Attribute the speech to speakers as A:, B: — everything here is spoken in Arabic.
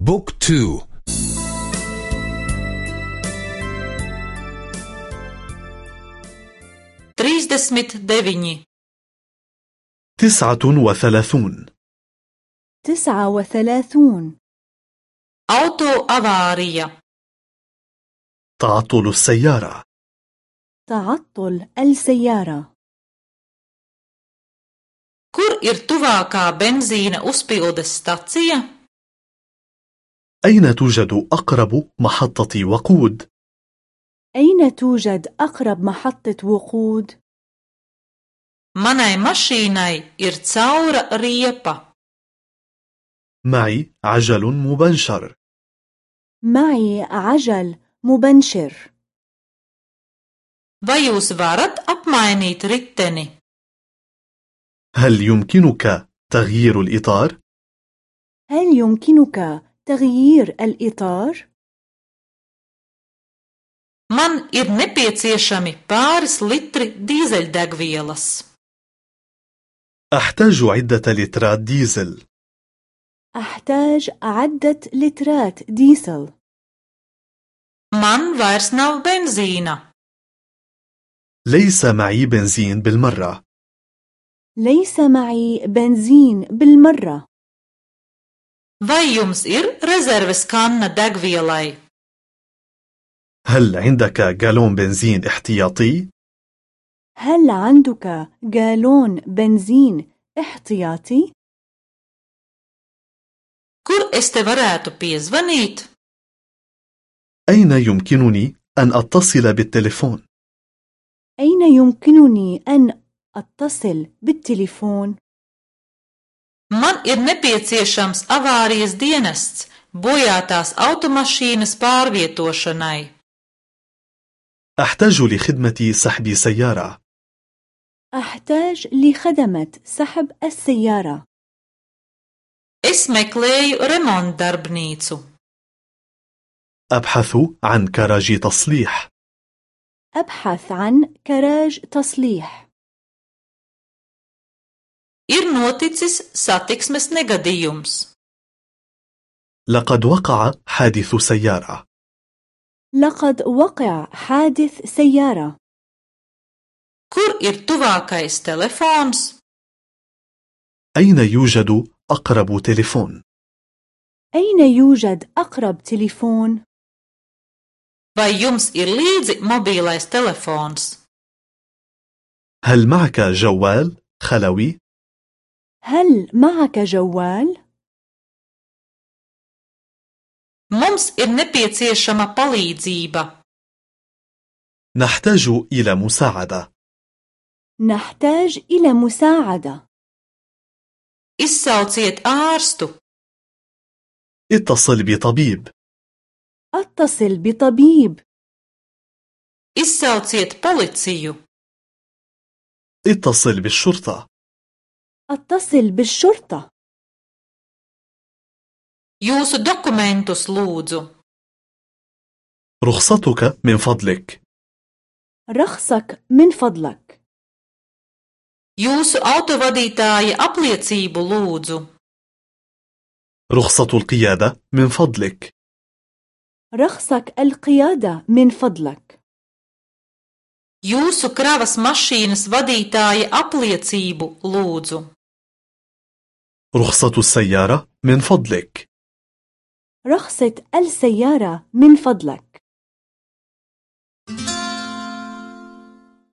A: Book two.
B: Trīsdesmit deviņi
C: تسعة وثلاثون.
D: تسعة وثلاثون.
B: Auto avārija.
C: تعطل السيارة.
D: تعطل السيارة.
B: ir tuvākā benzīna uzpildes stacija?
C: أين توجد أقرب محطة وقود؟
D: أين توجد أقرب محطة وقود؟
B: Manai mašīnai ir caura riepa.
C: معي عجل مبنشر
D: معي عجل مبنشر.
B: Vai jūs varat apmainīt riteni?
C: هل يمكنك تغيير الإطار؟
D: هل يمكنك تغيير الإطار؟
B: Man ir nepieciešami pāris litri dīzeļdegvielas.
C: أحتاج عدة لترات ديزل
D: أحتاج عدة لترات ديزل.
B: Man vairs nav benzīna.
C: ليس معي بنزين بالمرة
D: ليس معي بنزين بالمرة.
B: Vai jums ir rezerves kanna degvielai?
C: هل عندك جالون بنزين احتياطي؟
D: هل عندك جالون بنزين احتياطي؟
B: Es te varētu piezvanīt?
C: أين يمكنني أن أتصل بالتليفون؟
D: أين يمكنني أن أتصل بالتليفون؟
B: Man ir nepieciešams avārijas dienests bojātās automašīnas pārvietošanai.
C: أحتاج لخدمة سحب سيارة
D: أحتاج لخدمة سحب السيارة.
B: Es meklēju remontdarbnīcu.
C: أبحث عن كراج تصليح
D: أبحث عن كراج تصليح.
B: ir noticis satiksmes negadījums.
C: لقد وقع حادث سيارة.
D: لقد وقع حادث سيارة.
B: كور ir tuvākais telefons?
C: أين يوجد أقرب تليفون؟
D: أين يوجد أقرب تليفون؟
B: Vai jums ir līdzi mobilais telefons?
C: هل معك جوال خلوي؟
D: هل معك جوال؟
B: Mums ir nepieciešama palīdzība.
C: نحتاج إلى مساعدة
D: نحتاج إلى مساعدة.
B: Izsauciet ārstu.
C: اتصل بطبيب
D: أتصل بطبيب.
B: Izsauciet policiju.
C: اتصل بالشرطة
D: أتصل بالشرطة.
B: يوسو دوكومنتوس لودزو.
C: رخصتك من فضلك.
D: رخصك من فضلك.
B: Jūsu autovadītāja apliecību, lūdzu.
C: رخصة القيادة من فضلك.
D: رخصك القيادة من فضلك.
B: Jūsu kravas mašīnas vadītāja apliecību, lūdzu.
C: رخصة السيارة من فضلك
D: رخصة السيارة من فضلك.